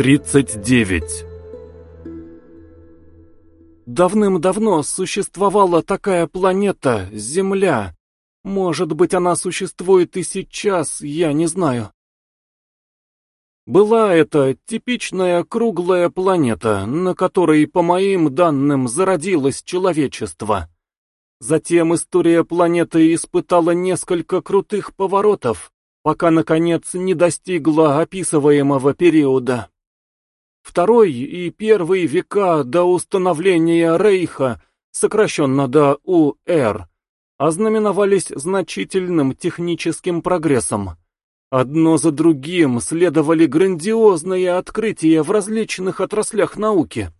39 Давным-давно существовала такая планета, Земля. Может быть, она существует и сейчас, я не знаю. Была это типичная круглая планета, на которой, по моим данным, зародилось человечество. Затем история планеты испытала несколько крутых поворотов, пока, наконец, не достигла описываемого периода. Второй и первый века до установления Рейха, сокращенно до УР, ознаменовались значительным техническим прогрессом. Одно за другим следовали грандиозные открытия в различных отраслях науки.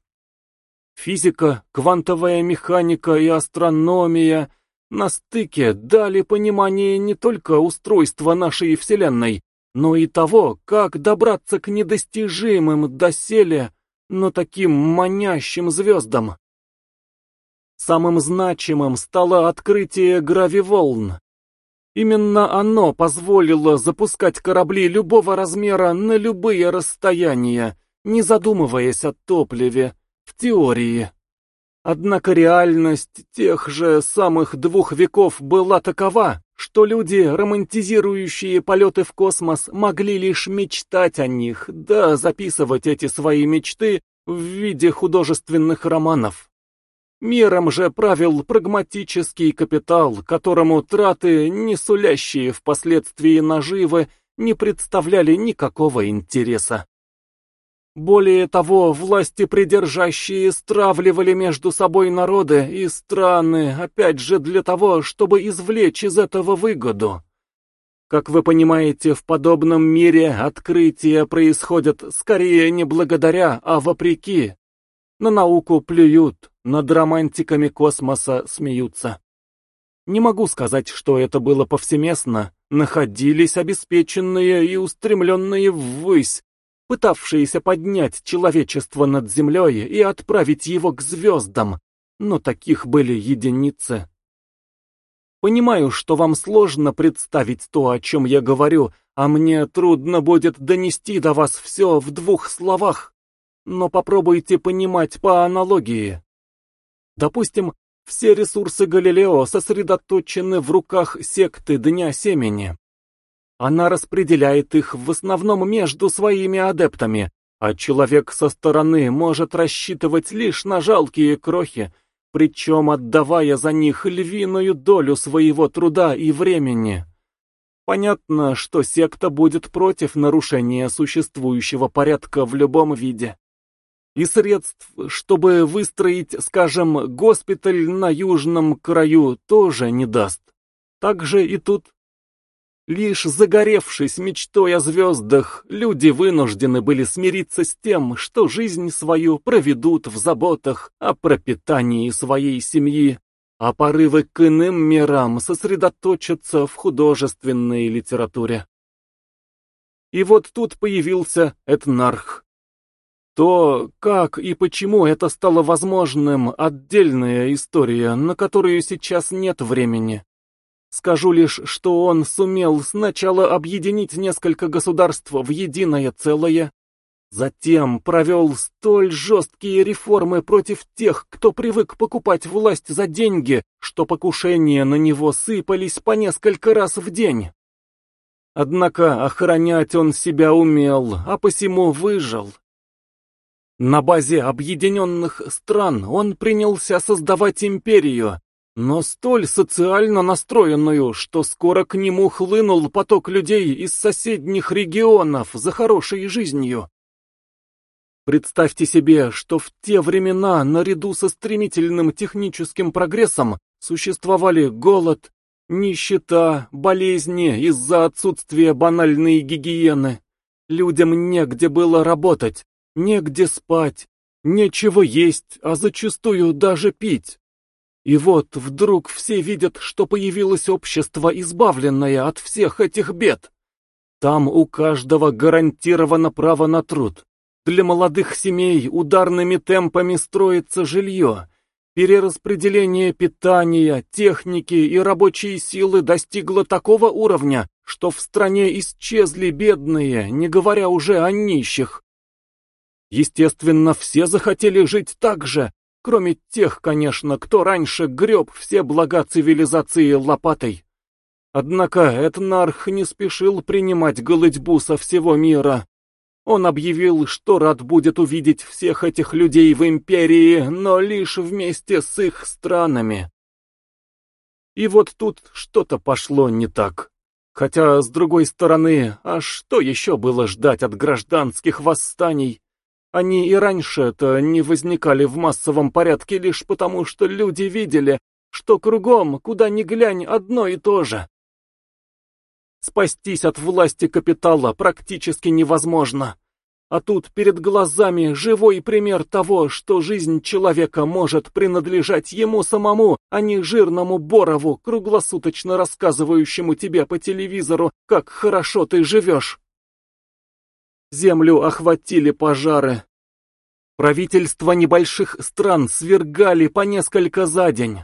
Физика, квантовая механика и астрономия на стыке дали понимание не только устройства нашей Вселенной, но и того, как добраться к недостижимым доселе, но таким манящим звездам. Самым значимым стало открытие гравиволн. Именно оно позволило запускать корабли любого размера на любые расстояния, не задумываясь о топливе, в теории. Однако реальность тех же самых двух веков была такова, что люди, романтизирующие полеты в космос, могли лишь мечтать о них, да записывать эти свои мечты в виде художественных романов. Миром же правил прагматический капитал, которому траты, не сулящие впоследствии наживы, не представляли никакого интереса. Более того, власти придержащие стравливали между собой народы и страны, опять же для того, чтобы извлечь из этого выгоду. Как вы понимаете, в подобном мире открытия происходят скорее не благодаря, а вопреки. На науку плюют, над романтиками космоса смеются. Не могу сказать, что это было повсеместно, находились обеспеченные и устремленные ввысь, пытавшиеся поднять человечество над землей и отправить его к звездам, но таких были единицы. Понимаю, что вам сложно представить то, о чем я говорю, а мне трудно будет донести до вас все в двух словах, но попробуйте понимать по аналогии. Допустим, все ресурсы Галилео сосредоточены в руках секты Дня Семени. Она распределяет их в основном между своими адептами, а человек со стороны может рассчитывать лишь на жалкие крохи, причем отдавая за них львиную долю своего труда и времени. Понятно, что секта будет против нарушения существующего порядка в любом виде. И средств, чтобы выстроить, скажем, госпиталь на южном краю, тоже не даст. Так же и тут. Лишь загоревшись мечтой о звездах, люди вынуждены были смириться с тем, что жизнь свою проведут в заботах о пропитании своей семьи, а порывы к иным мирам сосредоточатся в художественной литературе. И вот тут появился Этнарх. То, как и почему это стало возможным, отдельная история, на которую сейчас нет времени. Скажу лишь, что он сумел сначала объединить несколько государств в единое целое, затем провел столь жесткие реформы против тех, кто привык покупать власть за деньги, что покушения на него сыпались по несколько раз в день. Однако охранять он себя умел, а посему выжил. На базе объединенных стран он принялся создавать империю, но столь социально настроенную, что скоро к нему хлынул поток людей из соседних регионов за хорошей жизнью. Представьте себе, что в те времена наряду со стремительным техническим прогрессом существовали голод, нищета, болезни из-за отсутствия банальной гигиены. Людям негде было работать, негде спать, нечего есть, а зачастую даже пить. И вот вдруг все видят, что появилось общество, избавленное от всех этих бед. Там у каждого гарантировано право на труд. Для молодых семей ударными темпами строится жилье. Перераспределение питания, техники и рабочей силы достигло такого уровня, что в стране исчезли бедные, не говоря уже о нищих. Естественно, все захотели жить так же, кроме тех, конечно, кто раньше греб все блага цивилизации лопатой. Однако Этнарх не спешил принимать голытьбу со всего мира. Он объявил, что рад будет увидеть всех этих людей в империи, но лишь вместе с их странами. И вот тут что-то пошло не так. Хотя, с другой стороны, а что еще было ждать от гражданских восстаний? Они и раньше-то не возникали в массовом порядке лишь потому, что люди видели, что кругом, куда ни глянь, одно и то же. Спастись от власти капитала практически невозможно. А тут перед глазами живой пример того, что жизнь человека может принадлежать ему самому, а не жирному Борову, круглосуточно рассказывающему тебе по телевизору, как хорошо ты живешь. Землю охватили пожары. Правительства небольших стран свергали по несколько за день.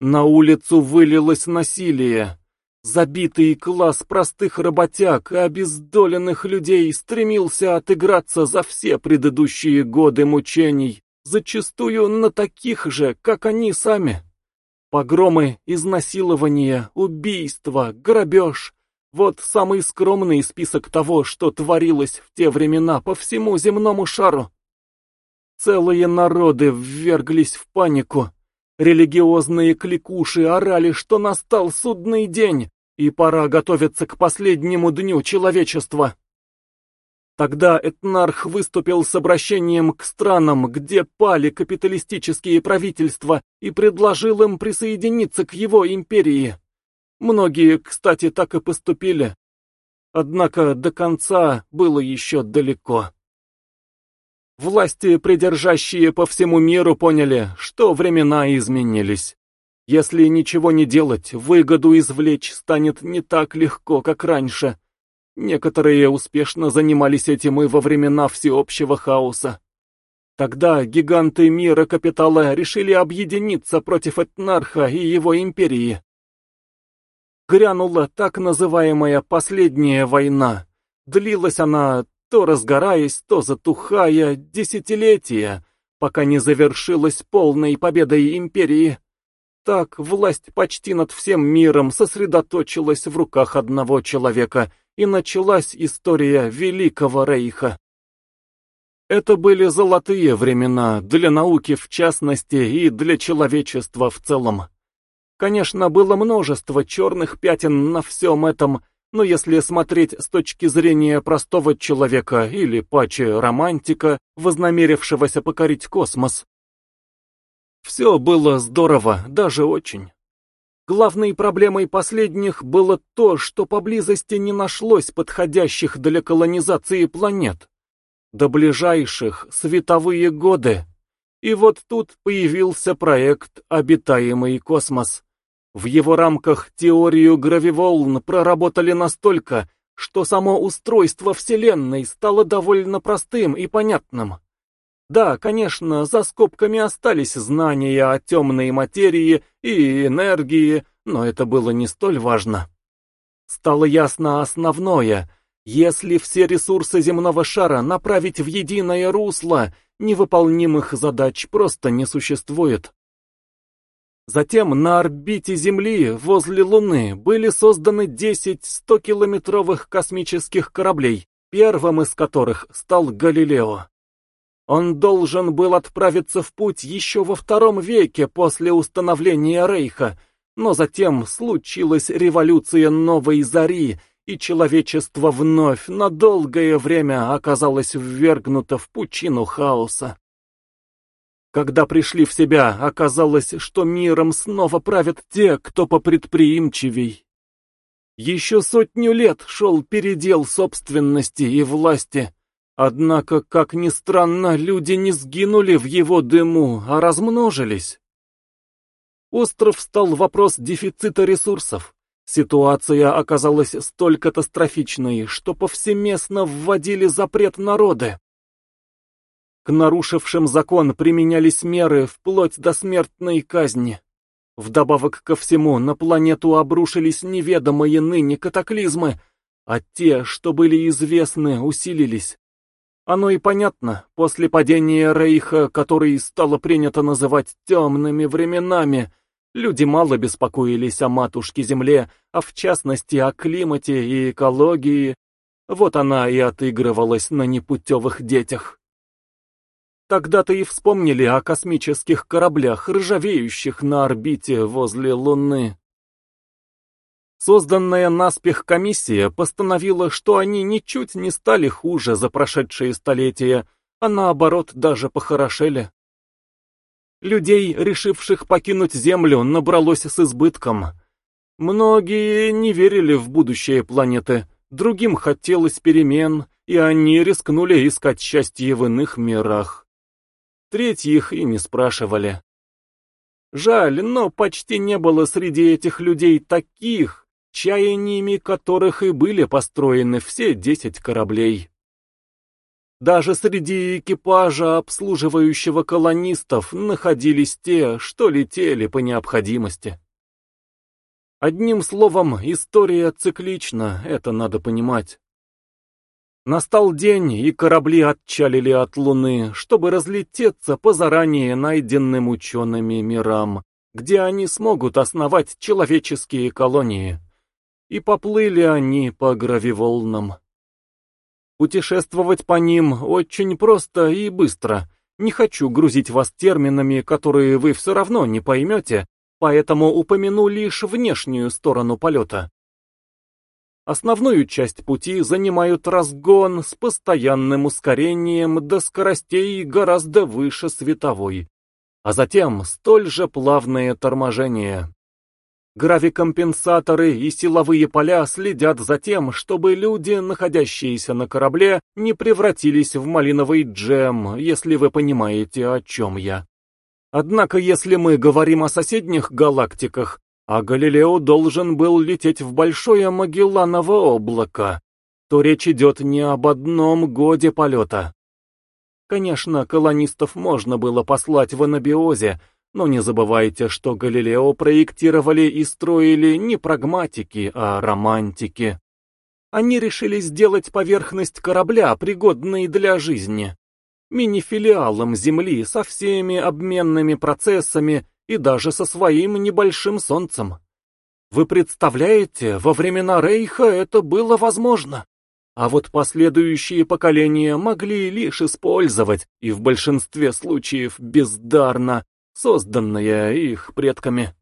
На улицу вылилось насилие. Забитый класс простых работяг и обездоленных людей стремился отыграться за все предыдущие годы мучений, зачастую на таких же, как они сами. Погромы, изнасилования, убийства, грабеж — вот самый скромный список того, что творилось в те времена по всему земному шару. Целые народы вверглись в панику. Религиозные кликуши орали, что настал судный день, и пора готовиться к последнему дню человечества. Тогда Этнарх выступил с обращением к странам, где пали капиталистические правительства, и предложил им присоединиться к его империи. Многие, кстати, так и поступили. Однако до конца было еще далеко. Власти, придержащие по всему миру, поняли, что времена изменились. Если ничего не делать, выгоду извлечь станет не так легко, как раньше. Некоторые успешно занимались этим и во времена всеобщего хаоса. Тогда гиганты мира капитала решили объединиться против Этнарха и его империи. Грянула так называемая «последняя война». Длилась она, то разгораясь, то затухая, десятилетия, пока не завершилась полной победой империи. Так власть почти над всем миром сосредоточилась в руках одного человека, и началась история Великого Рейха. Это были золотые времена для науки в частности и для человечества в целом. Конечно, было множество черных пятен на всем этом, но если смотреть с точки зрения простого человека или паче романтика, вознамерившегося покорить космос, все было здорово, даже очень. Главной проблемой последних было то, что поблизости не нашлось подходящих для колонизации планет. До ближайших световые годы. И вот тут появился проект «Обитаемый космос». В его рамках теорию гравиволн проработали настолько, что само устройство Вселенной стало довольно простым и понятным. Да, конечно, за скобками остались знания о темной материи и энергии, но это было не столь важно. Стало ясно основное. Если все ресурсы земного шара направить в единое русло, невыполнимых задач просто не существует. Затем на орбите Земли, возле Луны, были созданы 10 100-километровых космических кораблей, первым из которых стал Галилео. Он должен был отправиться в путь еще во втором веке после установления Рейха, но затем случилась революция Новой Зари, и человечество вновь на долгое время оказалось ввергнуто в пучину хаоса. Когда пришли в себя, оказалось, что миром снова правят те, кто попредприимчивей. Еще сотню лет шел передел собственности и власти, Однако, как ни странно, люди не сгинули в его дыму, а размножились. Остров стал вопрос дефицита ресурсов. Ситуация оказалась столь катастрофичной, что повсеместно вводили запрет народы. К нарушившим закон применялись меры вплоть до смертной казни. Вдобавок ко всему, на планету обрушились неведомые ныне катаклизмы, а те, что были известны, усилились. Оно и понятно, после падения Рейха, который стало принято называть темными временами, люди мало беспокоились о матушке-земле, а в частности о климате и экологии. Вот она и отыгрывалась на непутевых детях. Тогда-то и вспомнили о космических кораблях, ржавеющих на орбите возле Луны. Созданная наспех комиссия постановила, что они ничуть не стали хуже за прошедшие столетия, а наоборот даже похорошели. Людей, решивших покинуть Землю, набралось с избытком. Многие не верили в будущее планеты, другим хотелось перемен, и они рискнули искать счастье в иных мирах. Третьих и не спрашивали. Жаль, но почти не было среди этих людей таких, чаяниями которых и были построены все десять кораблей. Даже среди экипажа, обслуживающего колонистов, находились те, что летели по необходимости. Одним словом, история циклична, это надо понимать. Настал день, и корабли отчалили от Луны, чтобы разлететься по заранее найденным учеными мирам, где они смогут основать человеческие колонии и поплыли они по гравиволнам. Путешествовать по ним очень просто и быстро. Не хочу грузить вас терминами, которые вы все равно не поймете, поэтому упомяну лишь внешнюю сторону полета. Основную часть пути занимают разгон с постоянным ускорением до скоростей гораздо выше световой, а затем столь же плавное торможение. Гравикомпенсаторы и силовые поля следят за тем, чтобы люди, находящиеся на корабле, не превратились в малиновый джем, если вы понимаете, о чем я. Однако, если мы говорим о соседних галактиках, а Галилео должен был лететь в Большое Магелланово облако, то речь идет не об одном годе полета. Конечно, колонистов можно было послать в анабиозе, но не забывайте, что Галилео проектировали и строили не прагматики, а романтики. Они решили сделать поверхность корабля, пригодной для жизни, мини-филиалом Земли со всеми обменными процессами и даже со своим небольшим солнцем. Вы представляете, во времена Рейха это было возможно. А вот последующие поколения могли лишь использовать, и в большинстве случаев бездарно, созданное их предками.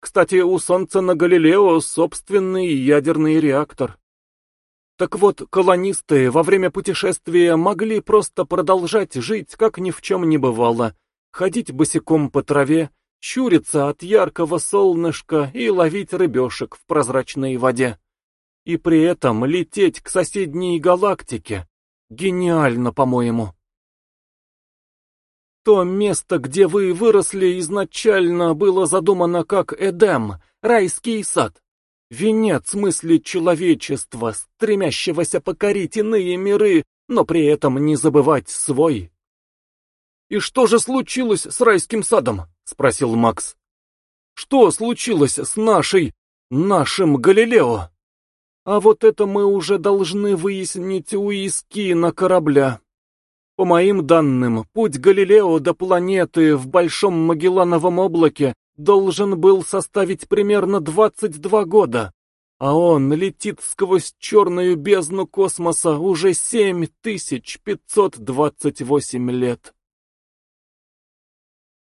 Кстати, у Солнца на Галилео собственный ядерный реактор. Так вот, колонисты во время путешествия могли просто продолжать жить, как ни в чем не бывало, ходить босиком по траве, щуриться от яркого солнышка и ловить рыбешек в прозрачной воде. И при этом лететь к соседней галактике. Гениально, по-моему. То место, где вы выросли, изначально было задумано как Эдем, райский сад. Венец мысли человечества, стремящегося покорить иные миры, но при этом не забывать свой. «И что же случилось с райским садом?» — спросил Макс. «Что случилось с нашей... нашим Галилео?» «А вот это мы уже должны выяснить у Искина корабля». По моим данным, путь Галилео до планеты в Большом Магеллановом облаке должен был составить примерно 22 года, а он летит сквозь черную бездну космоса уже 7528 лет.